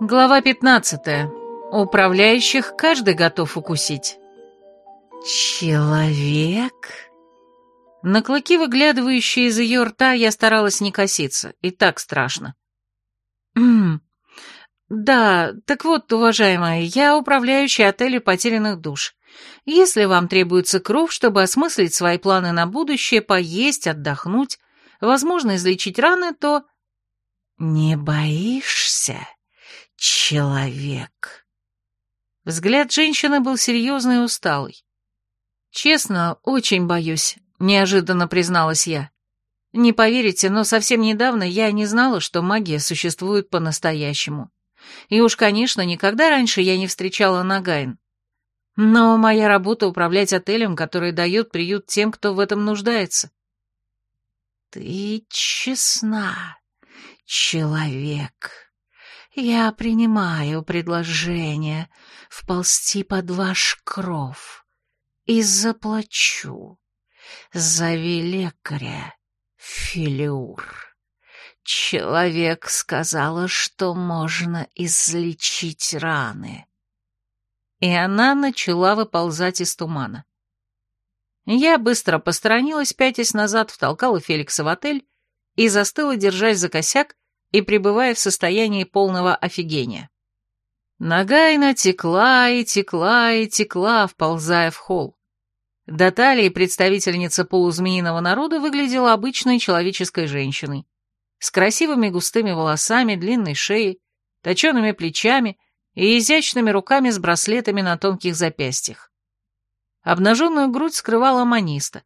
Глава 15. Управляющих каждый готов укусить. «Человек?» На клыки, выглядывающие из ее рта, я старалась не коситься, и так страшно. «Ммм, да, так вот, уважаемая, я управляющий отеля потерянных душ. Если вам требуется кровь, чтобы осмыслить свои планы на будущее, поесть, отдохнуть, возможно, излечить раны, то...» «Не боишься, человек?» Взгляд женщины был серьезный и усталый. «Честно, очень боюсь», — неожиданно призналась я. «Не поверите, но совсем недавно я не знала, что магия существует по-настоящему. И уж, конечно, никогда раньше я не встречала Нагайн. Но моя работа — управлять отелем, который дает приют тем, кто в этом нуждается». «Ты честна, человек. Я принимаю предложение вползти под ваш кров и заплачу. Зови лекаря, Филиур. Человек сказала, что можно излечить раны». И она начала выползать из тумана. Я быстро посторонилась, пятясь назад, втолкала Феликса в отель и застыла, держась за косяк и пребывая в состоянии полного офигения. Нагайна текла и текла и текла, вползая в холл. До талии представительница полузмеиного народа выглядела обычной человеческой женщиной, с красивыми густыми волосами, длинной шеей, точеными плечами и изящными руками с браслетами на тонких запястьях. Обнаженную грудь скрывала маниста,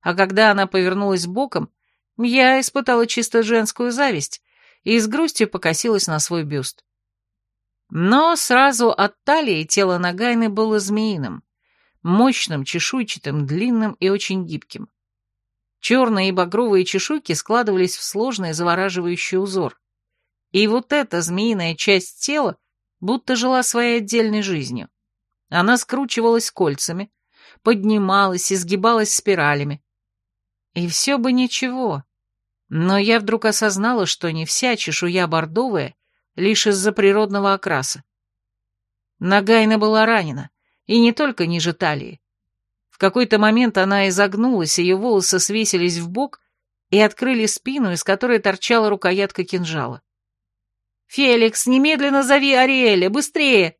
а когда она повернулась боком, я испытала чисто женскую зависть и с грустью покосилась на свой бюст. Но сразу от талии тело Нагайны было змеиным, мощным, чешуйчатым, длинным и очень гибким. Черные и багровые чешуйки складывались в сложный завораживающий узор. И вот эта змеиная часть тела будто жила своей отдельной жизнью. Она скручивалась кольцами, поднималась и сгибалась спиралями. И все бы ничего. Но я вдруг осознала, что не вся чешуя бордовая, лишь из-за природного окраса. Нагайна была ранена, и не только ниже талии. В какой-то момент она изогнулась, ее волосы свесились в бок и открыли спину, из которой торчала рукоятка кинжала. «Феликс, немедленно зови Ариэля, быстрее!»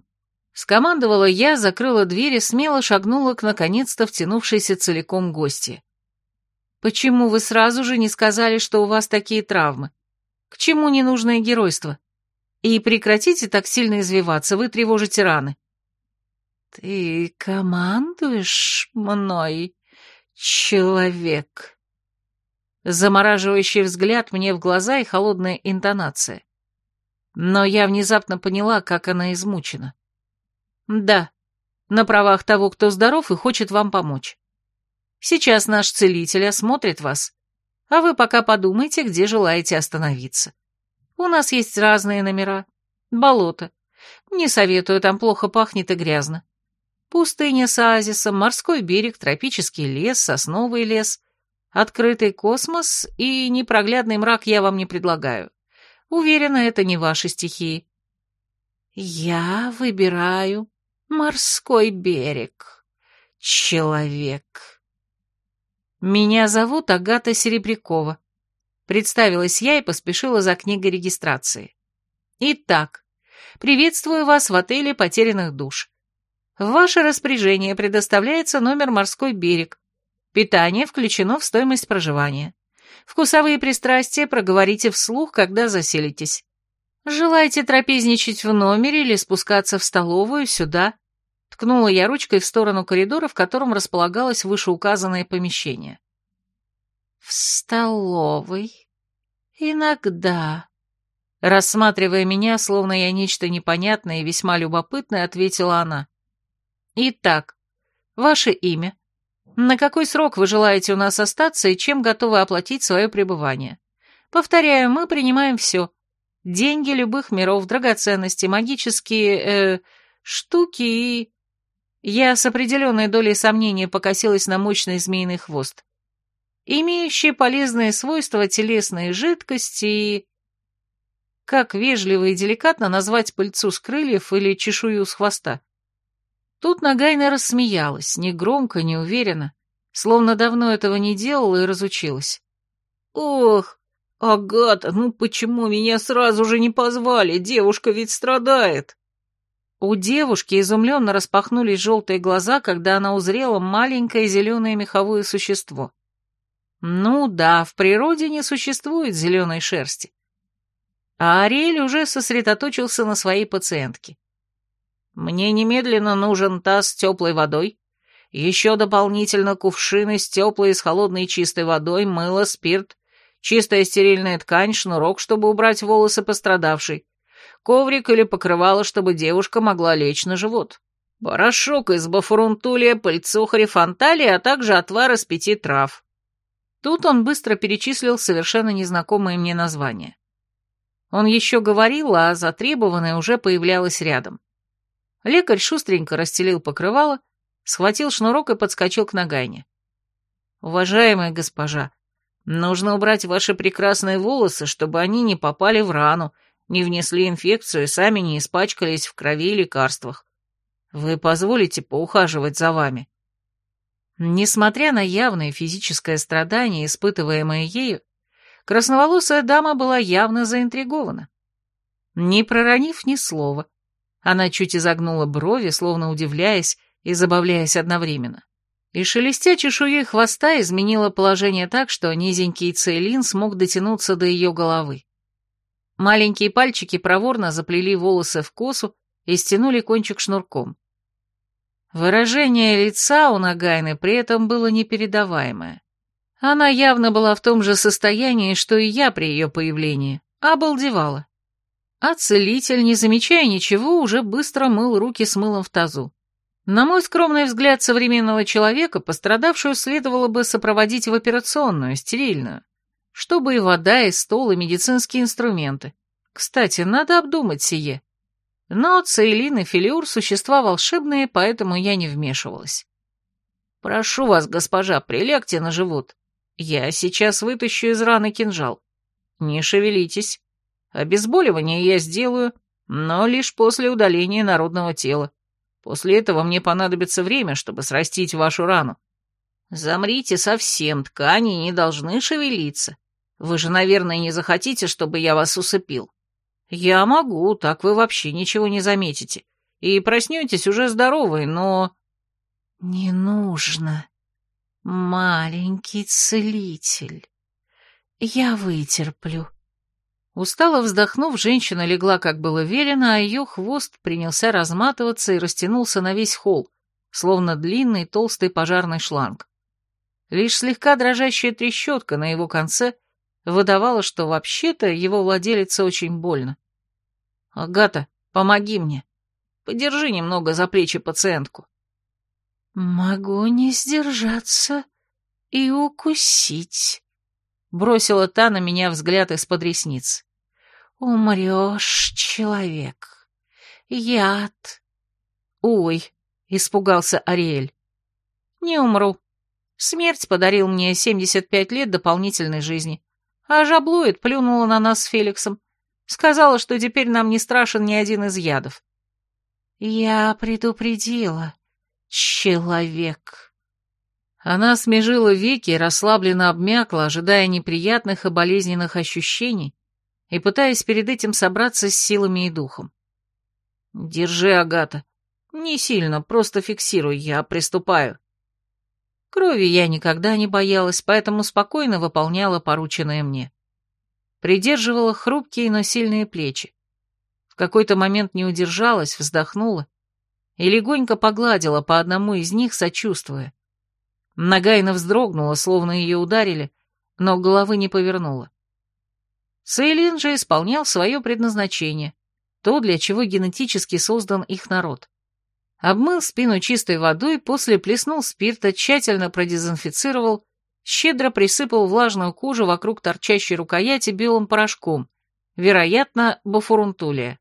Скомандовала я, закрыла дверь и смело шагнула к наконец-то втянувшейся целиком гости. «Почему вы сразу же не сказали, что у вас такие травмы? К чему ненужное геройство? И прекратите так сильно извиваться, вы тревожите раны». «Ты командуешь мной, человек?» Замораживающий взгляд мне в глаза и холодная интонация. Но я внезапно поняла, как она измучена. Да, на правах того, кто здоров и хочет вам помочь. Сейчас наш целитель осмотрит вас, а вы пока подумайте, где желаете остановиться. У нас есть разные номера. Болото. Не советую, там плохо пахнет и грязно. Пустыня с оазисом, морской берег, тропический лес, сосновый лес, открытый космос и непроглядный мрак я вам не предлагаю. Уверена, это не ваши стихии. Я выбираю Морской берег. Человек. Меня зовут Агата Серебрякова. Представилась я и поспешила за книгой регистрации. Итак, приветствую вас в отеле потерянных душ. В ваше распоряжение предоставляется номер «Морской берег». Питание включено в стоимость проживания. Вкусовые пристрастия проговорите вслух, когда заселитесь. «Желаете трапезничать в номере или спускаться в столовую сюда?» Ткнула я ручкой в сторону коридора, в котором располагалось вышеуказанное помещение. «В столовой? Иногда», Рассматривая меня, словно я нечто непонятное и весьма любопытное, ответила она. «Итак, ваше имя. На какой срок вы желаете у нас остаться и чем готовы оплатить свое пребывание? Повторяю, мы принимаем все. Деньги любых миров, драгоценности, магические, э, штуки и... Я с определенной долей сомнения покосилась на мощный змеиный хвост. Имеющие полезные свойства телесные жидкости и... как вежливо и деликатно назвать пыльцу с крыльев или чешую с хвоста. Тут Нагайна рассмеялась, не громко, не уверенно, словно давно этого не делала и разучилась. «Ох, Агата, ну почему меня сразу же не позвали? Девушка ведь страдает!» У девушки изумленно распахнулись желтые глаза, когда она узрела маленькое зеленое меховое существо. Ну да, в природе не существует зеленой шерсти. А Ариэль уже сосредоточился на своей пациентке. Мне немедленно нужен таз с теплой водой, еще дополнительно кувшины с теплой и с холодной чистой водой, мыло, спирт, чистая стерильная ткань, шнурок, чтобы убрать волосы пострадавшей, коврик или покрывало, чтобы девушка могла лечь на живот, порошок из бафурунтулия, пыльцу, хрифанталии, а также отвар из пяти трав. Тут он быстро перечислил совершенно незнакомые мне названия. Он еще говорил, а затребованное уже появлялось рядом. Лекарь шустренько расстелил покрывало, схватил шнурок и подскочил к Нагайне. «Уважаемая госпожа, нужно убрать ваши прекрасные волосы, чтобы они не попали в рану, не внесли инфекцию и сами не испачкались в крови и лекарствах. Вы позволите поухаживать за вами?» Несмотря на явное физическое страдание, испытываемое ею, красноволосая дама была явно заинтригована. Не проронив ни слова, она чуть изогнула брови, словно удивляясь и забавляясь одновременно. И шелестя чешуей хвоста изменила положение так, что низенький Цейлин смог дотянуться до ее головы. Маленькие пальчики проворно заплели волосы в косу и стянули кончик шнурком. Выражение лица у Нагайны при этом было непередаваемое. Она явно была в том же состоянии, что и я при ее появлении, обалдевала. А целитель, не замечая ничего, уже быстро мыл руки с мылом в тазу. На мой скромный взгляд современного человека, пострадавшую следовало бы сопроводить в операционную, стерильную, чтобы и вода, и стол, и медицинские инструменты. Кстати, надо обдумать сие. Но Цейлин и Филиур — существа волшебные, поэтому я не вмешивалась. «Прошу вас, госпожа, прилягте на живот. Я сейчас вытащу из раны кинжал. Не шевелитесь. Обезболивание я сделаю, но лишь после удаления народного тела. После этого мне понадобится время, чтобы срастить вашу рану. Замрите совсем, ткани не должны шевелиться. Вы же, наверное, не захотите, чтобы я вас усыпил. Я могу, так вы вообще ничего не заметите. И проснетесь уже здоровый, но... Не нужно, маленький целитель. Я вытерплю. Устало вздохнув, женщина легла, как было велено, а ее хвост принялся разматываться и растянулся на весь холл, словно длинный толстый пожарный шланг. Лишь слегка дрожащая трещотка на его конце выдавала, что вообще-то его владелице очень больно. «Агата, помоги мне. Подержи немного за плечи пациентку». «Могу не сдержаться и укусить», — бросила та на меня взгляд из-под ресниц. «Умрешь, человек. Яд». «Ой», — испугался Ариэль. «Не умру. Смерть подарил мне 75 лет дополнительной жизни. А жаблует плюнула на нас с Феликсом. Сказала, что теперь нам не страшен ни один из ядов». «Я предупредила, человек». Она смежила веки расслабленно обмякла, ожидая неприятных и болезненных ощущений, и пытаясь перед этим собраться с силами и духом. «Держи, Агата. Не сильно, просто фиксируй, я приступаю». Крови я никогда не боялась, поэтому спокойно выполняла порученное мне. Придерживала хрупкие, но сильные плечи. В какой-то момент не удержалась, вздохнула и легонько погладила по одному из них, сочувствуя. Нагайна вздрогнула, словно ее ударили, но головы не повернула. Сейлин же исполнял свое предназначение, то, для чего генетически создан их народ. Обмыл спину чистой водой, после плеснул спирта, тщательно продезинфицировал, щедро присыпал влажную кожу вокруг торчащей рукояти белым порошком, вероятно, бафурунтулия.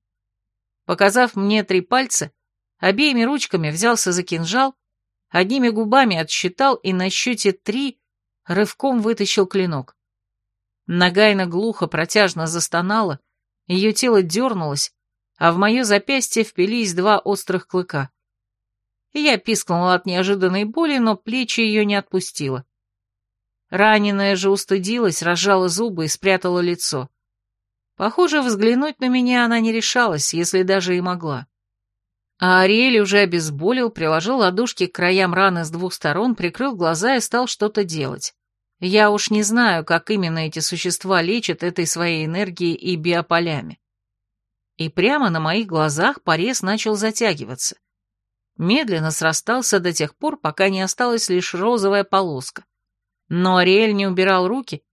Показав мне три пальца, обеими ручками взялся за кинжал, одними губами отсчитал и на счете три рывком вытащил клинок. Нагайна глухо протяжно застонала, Ее тело дернулось, а в мое запястье впились два острых клыка. Я пискнула от неожиданной боли, но плечи ее не отпустило. Раненая же устыдилась, разжала зубы и спрятала лицо. Похоже, взглянуть на меня она не решалась, если даже и могла. А Ариэль уже обезболил, приложил ладошки к краям раны с двух сторон, прикрыл глаза и стал что-то делать. Я уж не знаю, как именно эти существа лечат этой своей энергией и биополями. И прямо на моих глазах порез начал затягиваться. Медленно срастался до тех пор, пока не осталась лишь розовая полоска. Но Ариэль не убирал руки,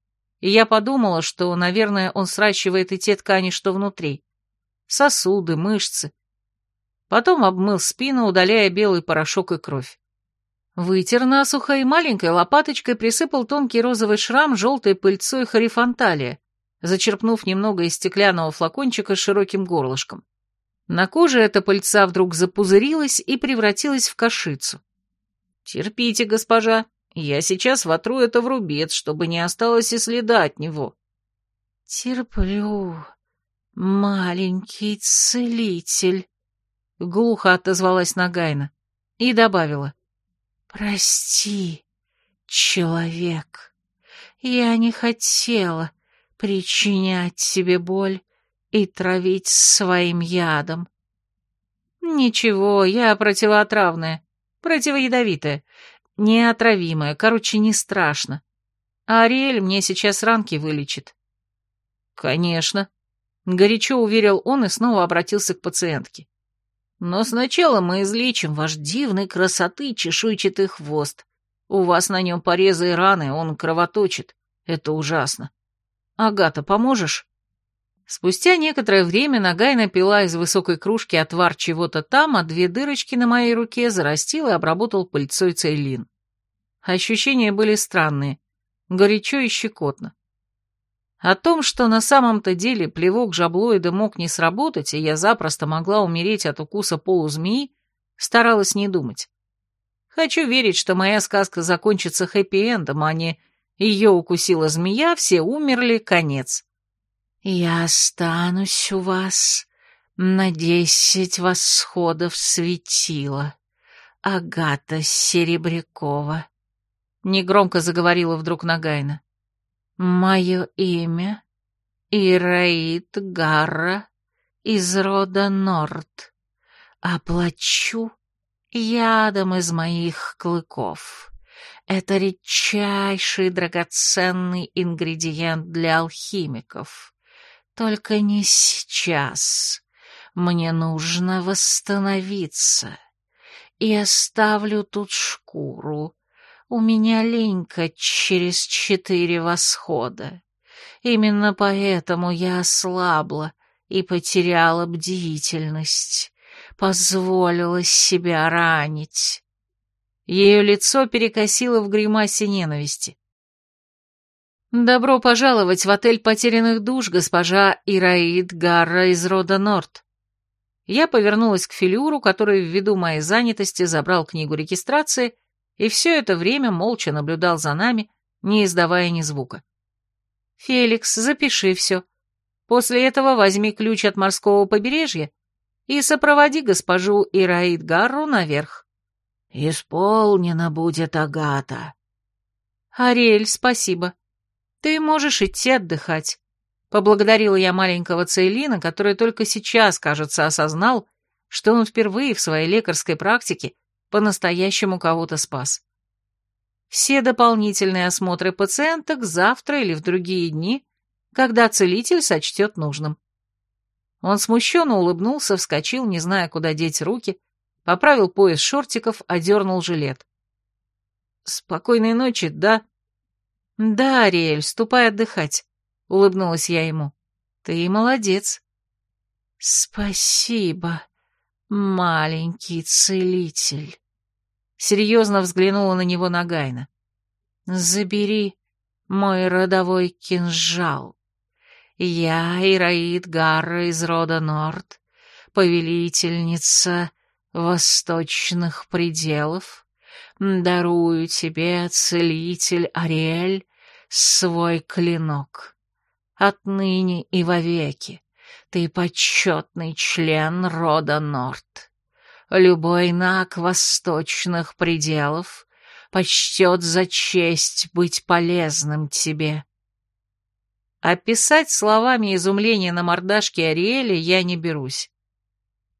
и я подумала, что, наверное, он сращивает и те ткани, что внутри. Сосуды, мышцы. Потом обмыл спину, удаляя белый порошок и кровь. Вытер насухо и маленькой лопаточкой присыпал тонкий розовый шрам желтой пыльцой харифанталия, зачерпнув немного из стеклянного флакончика с широким горлышком. На коже эта пыльца вдруг запузырилась и превратилась в кашицу. «Терпите, госпожа, я сейчас вотру это в рубец, чтобы не осталось и следа от него. Терплю, маленький целитель, глухо отозвалась Нагайна и добавила. Прости, человек, я не хотела причинять тебе боль и травить своим ядом. Ничего, я противоотравная, противоядовитая неотравимая, короче, не страшно. Ариэль мне сейчас ранки вылечит. Конечно. Горячо уверил он и снова обратился к пациентке. Но сначала мы излечим ваш дивной красоты чешуйчатый хвост. У вас на нем порезы и раны, он кровоточит. Это ужасно. Агата, поможешь? Спустя некоторое время Нагайна пила из высокой кружки отвар чего-то там, а две дырочки на моей руке зарастил и обработал пыльцой цейлин. Ощущения были странные, горячо и щекотно. О том, что на самом-то деле плевок жаблоида мог не сработать, и я запросто могла умереть от укуса полузмеи, старалась не думать. Хочу верить, что моя сказка закончится хэппи-эндом, а не «ее укусила змея, все умерли, конец». «Я останусь у вас на десять восходов светила, Агата Серебрякова», Негромко заговорила вдруг Нагайна. «Мое имя Ираид Гарра из рода Норд. Оплачу ядом из моих клыков. Это редчайший драгоценный ингредиент для алхимиков. Только не сейчас. Мне нужно восстановиться. И оставлю тут шкуру, у меня ленька через четыре восхода. Именно поэтому я ослабла и потеряла бдительность, позволила себя ранить. Ее лицо перекосило в гримасе ненависти. «Добро пожаловать в отель потерянных душ, госпожа Ираид Гарра из рода Норт». Я повернулась к Филюру, который ввиду моей занятости забрал книгу регистрации и все это время молча наблюдал за нами, не издавая ни звука. «Феликс, запиши все. После этого возьми ключ от морского побережья и сопроводи госпожу Ираид Гарру наверх». «Исполнено будет, Агата». «Ариэль, спасибо. Ты можешь идти отдыхать». Поблагодарила я маленького Цейлина, который только сейчас, кажется, осознал, что он впервые в своей лекарской практике по-настоящему кого-то спас. Все дополнительные осмотры пациенток завтра или в другие дни, когда целитель сочтет нужным. Он смущенно улыбнулся, вскочил, не зная, куда деть руки, поправил пояс шортиков, одернул жилет. «Спокойной ночи, да?» «Да, Ариэль, ступай отдыхать», — улыбнулась я ему. «Ты молодец». «Спасибо, маленький целитель» серьезно взглянула на него Нагайна. «Забери мой родовой кинжал. Я Ираид Гарра из рода Норд, повелительница восточных пределов, дарую тебе, целитель Ариэль, свой клинок. Отныне и вовеки Ты почетный член рода Норт. Любой наг восточных пределов почтет за честь быть полезным тебе. Описать словами изумления на мордашке Ариэля я не берусь.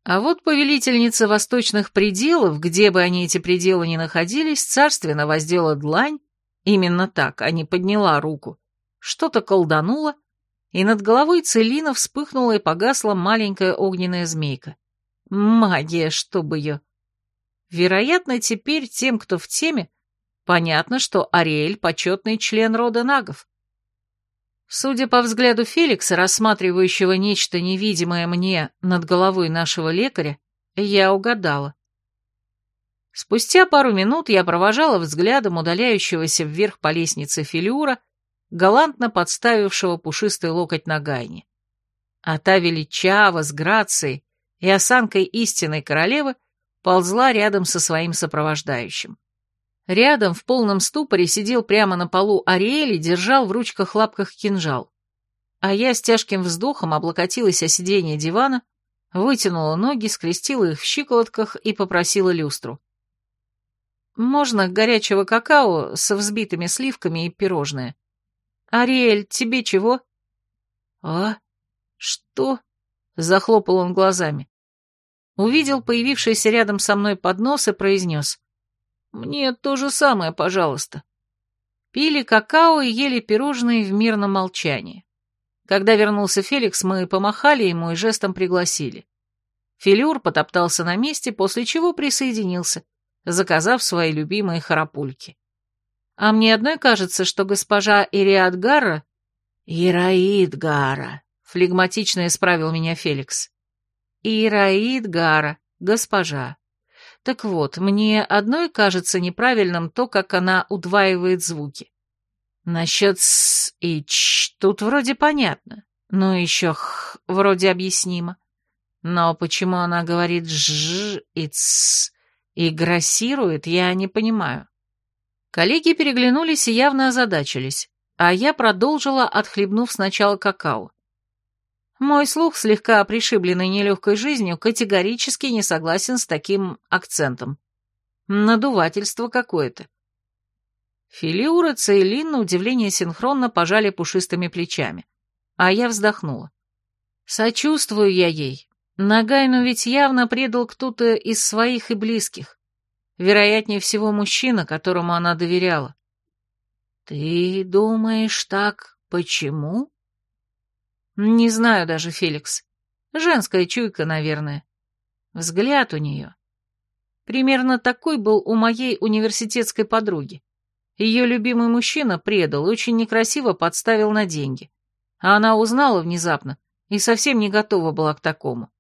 А вот повелительница восточных пределов, где бы они эти пределы ни находились, царственно воздела длань, именно так, а не подняла руку, что-то колданула, и над головой Целина вспыхнула и погасла маленькая огненная змейка. Магия, чтобы ее! Вероятно, теперь тем, кто в теме, понятно, что Ариэль — почетный член рода нагов. Судя по взгляду Феликса, рассматривающего нечто невидимое мне над головой нашего лекаря, я угадала. Спустя пару минут я провожала взглядом удаляющегося вверх по лестнице Филюра, галантно подставившего пушистый локоть на гайне. А та величава с грацией и осанкой истинной королевы ползла рядом со своим сопровождающим. Рядом в полном ступоре сидел прямо на полу Ариэль и держал в ручках-лапках кинжал. А я с тяжким вздохом облокотилась о сиденье дивана, вытянула ноги, скрестила их в щиколотках и попросила люстру. «Можно горячего какао со взбитыми сливками и пирожное?» «Ариэль, тебе чего?» «А? Что?» — захлопал он глазами. Увидел появившийся рядом со мной поднос и произнес. «Мне то же самое, пожалуйста». Пили какао и ели пирожные в мирном молчании. Когда вернулся Феликс, мы помахали ему и жестом пригласили. Филюр потоптался на месте, после чего присоединился, заказав свои любимые харапульки. А мне одной кажется, что госпожа Ириад Гарра... Ираид Гара, флегматично исправил меня Феликс. Ираид Гара, госпожа. Так вот, мне одной кажется неправильным то, как она удваивает звуки. Насчет «с» и «ч» тут вроде понятно, но еще «х» вроде объяснимо. Но почему она говорит «ж» и «ц» и грассирует, я не понимаю. Коллеги переглянулись и явно озадачились, а я продолжила, отхлебнув сначала какао. Мой слух, слегка пришибленный нелегкой жизнью, категорически не согласен с таким акцентом. Надувательство какое-то. Филиура Цейлин на удивление синхронно пожали пушистыми плечами, а я вздохнула. Сочувствую я ей. Нагайну ведь явно предал кто-то из своих и близких. Вероятнее всего, мужчина, которому она доверяла. «Ты думаешь так? Почему?» «Не знаю даже, Феликс. Женская чуйка, наверное. Взгляд у нее. Примерно такой был у моей университетской подруги. Ее любимый мужчина предал, очень некрасиво подставил на деньги. А она узнала внезапно и совсем не готова была к такому.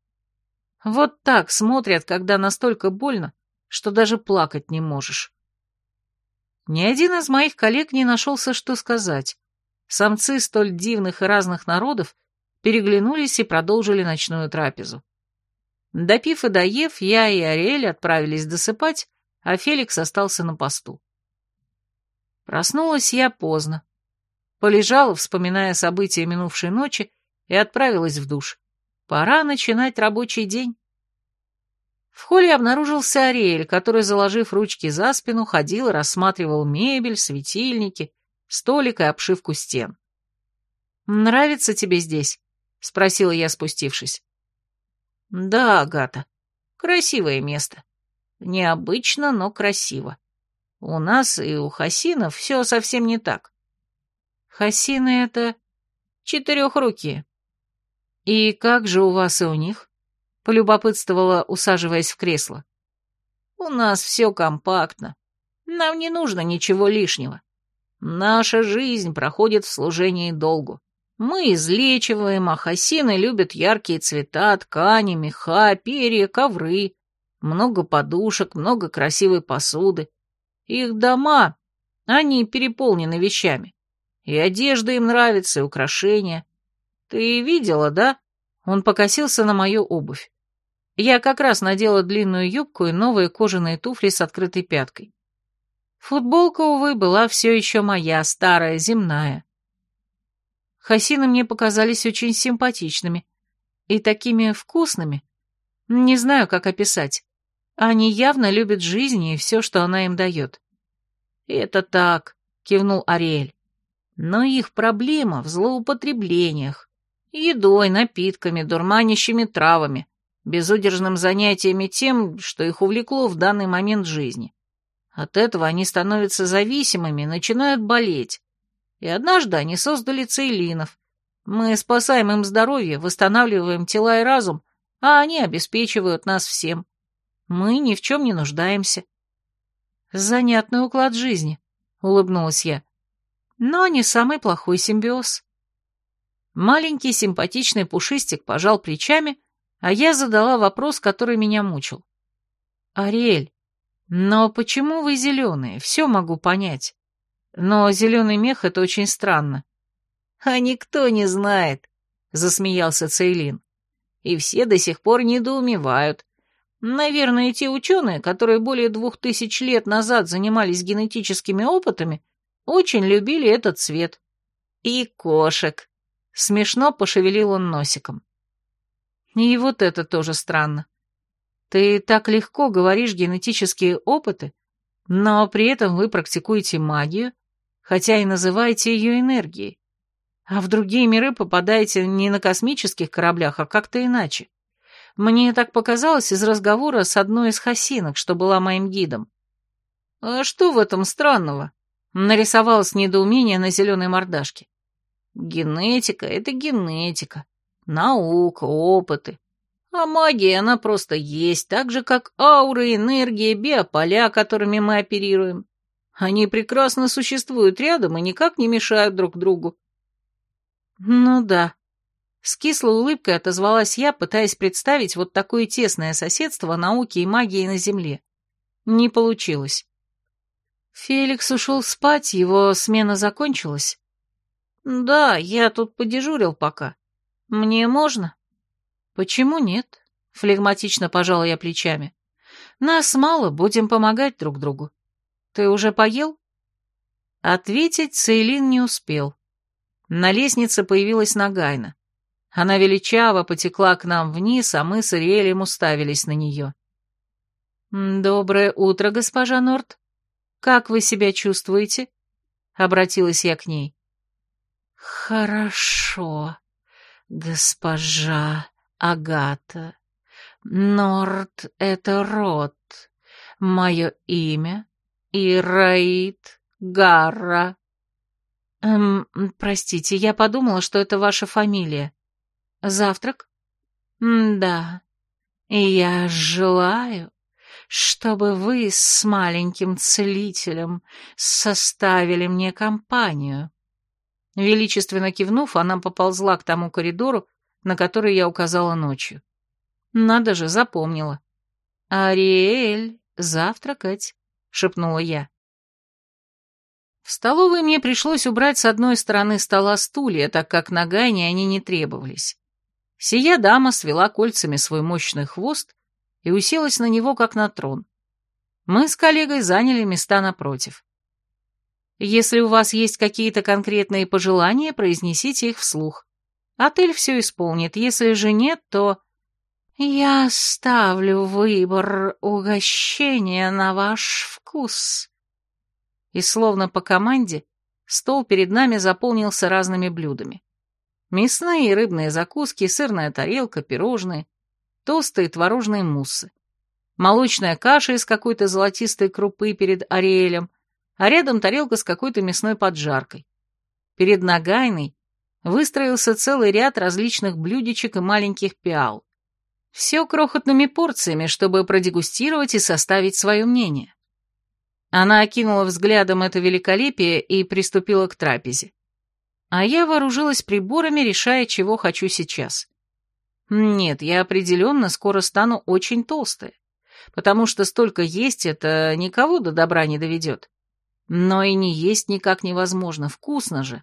Вот так смотрят, когда настолько больно, что даже плакать не можешь. Ни один из моих коллег не нашелся, что сказать. Самцы столь дивных и разных народов переглянулись и продолжили ночную трапезу. Допив и доев, я и Ариэль отправились досыпать, а Феликс остался на посту. Проснулась я поздно. Полежала, вспоминая события минувшей ночи, и отправилась в душ. Пора начинать рабочий день. В холле обнаружился Ариэль, который, заложив ручки за спину, ходил рассматривал мебель, светильники, столик и обшивку стен. «Нравится тебе здесь?» — спросила я, спустившись. «Да, Агата, красивое место. Необычно, но красиво. У нас и у Хасинов все совсем не так. Хасины — это четырехрукие. И как же у вас и у них?» полюбопытствовала, усаживаясь в кресло. «У нас все компактно. Нам не нужно ничего лишнего. Наша жизнь проходит в служении долгу. Мы излечиваем, а хасины любят яркие цвета, ткани, меха, перья, ковры. Много подушек, много красивой посуды. Их дома, они переполнены вещами. И одежда им нравится, и украшения. Ты видела, да? Он покосился на мою обувь. Я как раз надела длинную юбку и новые кожаные туфли с открытой пяткой. Футболка, увы, была все еще моя, старая, земная. Хасины мне показались очень симпатичными, и такими вкусными. Не знаю, как описать. Они явно любят жизнь и все, что она им дает. «Это так», — кивнул Ариэль. «Но их проблема в злоупотреблениях. Едой, напитками, дурманящими травами, безудержным занятиями тем, что их увлекло в данный момент жизни. От этого они становятся зависимыми, начинают болеть. И однажды они создали цейлинов. Мы спасаем им здоровье, восстанавливаем тела и разум, а они обеспечивают нас всем. Мы ни в чем не нуждаемся. Занятный уклад жизни, улыбнулась я. Но не самый плохой симбиоз. Маленький симпатичный пушистик пожал плечами, а я задала вопрос, который меня мучил. «Ариэль, но почему вы зеленые? Все могу понять. Но зеленый мех — это очень странно». «А никто не знает», — засмеялся Цейлин. «И все до сих пор недоумевают. Наверное, те ученые, которые более двух тысяч лет назад занимались генетическими опытами, очень любили этот цвет. И кошек». Смешно пошевелил он носиком. И вот это тоже странно. Ты так легко говоришь генетические опыты, но при этом вы практикуете магию, хотя и называете ее энергией. А в другие миры попадаете не на космических кораблях, а как-то иначе. Мне так показалось из разговора с одной из хасинок, что была моим гидом. «А что в этом странного?» — нарисовалось недоумение на зеленой мордашке. Генетика — это генетика, наука, опыты. А магия, она просто есть, так же, как ауры, энергия, биополя, которыми мы оперируем. Они прекрасно существуют рядом и никак не мешают друг другу. Ну да. С кислой улыбкой отозвалась я, пытаясь представить вот такое тесное соседство науки и магии на Земле. Не получилось. Феликс ушел спать, его смена закончилась. «Да, я тут подежурил пока. Мне можно?» «Почему нет?» — флегматично пожала я плечами. «Нас мало, будем помогать друг другу. Ты уже поел?» Ответить Цейлин не успел. На лестнице появилась Нагайна. Она величаво потекла к нам вниз, а мы с Ириэлем уставились на нее. «Доброе утро, госпожа Норт. Как вы себя чувствуете?» — обратилась я к ней. «Хорошо, госпожа Агата. Норд — это род. Мое имя — Ираид Гарра». «Эм, простите, я подумала, что это ваша фамилия. Завтрак?» «Да. И я желаю, чтобы вы с маленьким целителем составили мне компанию». Величественно кивнув, она поползла к тому коридору, на который я указала ночью. Надо же, запомнила. «Ариэль, завтракать», — шепнула я. В столовой мне пришлось убрать с одной стороны стола стулья, так как на Гайне они не требовались. Сия дама свела кольцами свой мощный хвост и уселась на него, как на трон. Мы с коллегой заняли места напротив. Если у вас есть какие-то конкретные пожелания, произнесите их вслух. Отель все исполнит, если же нет, то... Я ставлю выбор угощения на ваш вкус. И словно по команде, стол перед нами заполнился разными блюдами. Мясные и рыбные закуски, сырная тарелка, пирожные, толстые творожные муссы. Молочная каша из какой-то золотистой крупы перед Ариэлем — а рядом тарелка с какой-то мясной поджаркой. Перед Нагайной выстроился целый ряд различных блюдечек и маленьких пиал. Все крохотными порциями, чтобы продегустировать и составить свое мнение. Она окинула взглядом это великолепие и приступила к трапезе. А я вооружилась приборами, решая, чего хочу сейчас. Нет, я определенно скоро стану очень толстая, потому что столько есть это никого до добра не доведет. Но и не есть никак невозможно, вкусно же.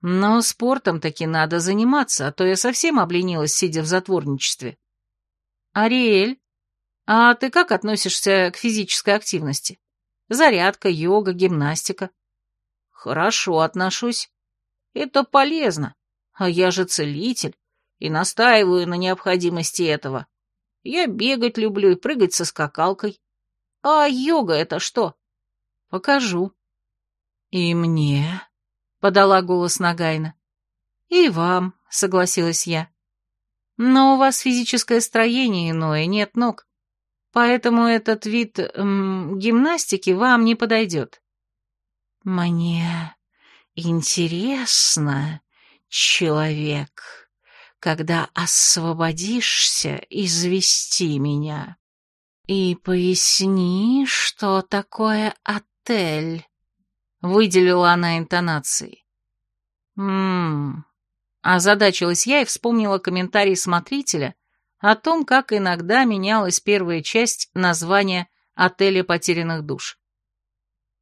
Но спортом таки надо заниматься, а то я совсем обленилась, сидя в затворничестве. Ариэль, а ты как относишься к физической активности? Зарядка, йога, гимнастика? Хорошо отношусь. Это полезно. А я же целитель. и настаиваю на необходимости этого. Я бегать люблю и прыгать со скакалкой. А йога — это что? Покажу. И мне, — подала голос Нагайна. И вам, — согласилась я. Но у вас физическое строение иное, нет ног. Поэтому этот вид эм, гимнастики вам не подойдет. Мне интересно, человек, когда освободишься, извести меня. И поясни, что такое отель, выделила она интонацией. Ммм, озадачилась я и вспомнила комментарий смотрителя о том, как иногда менялась первая часть названия отеля потерянных душ.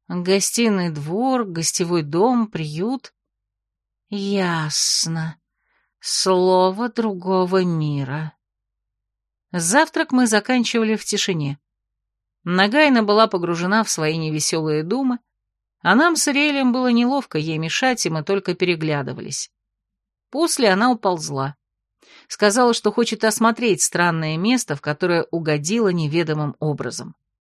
Гостиный двор, гостевой дом, приют. Ясно. Слово другого мира. Завтрак мы заканчивали в тишине. Нагайна была погружена в свои невеселые думы, а нам с Риэлем было неловко ей мешать, и мы только переглядывались. После она уползла. Сказала, что хочет осмотреть странное место, в которое угодила неведомым образом.